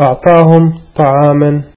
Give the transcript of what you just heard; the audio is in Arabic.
أعطاهم طعاما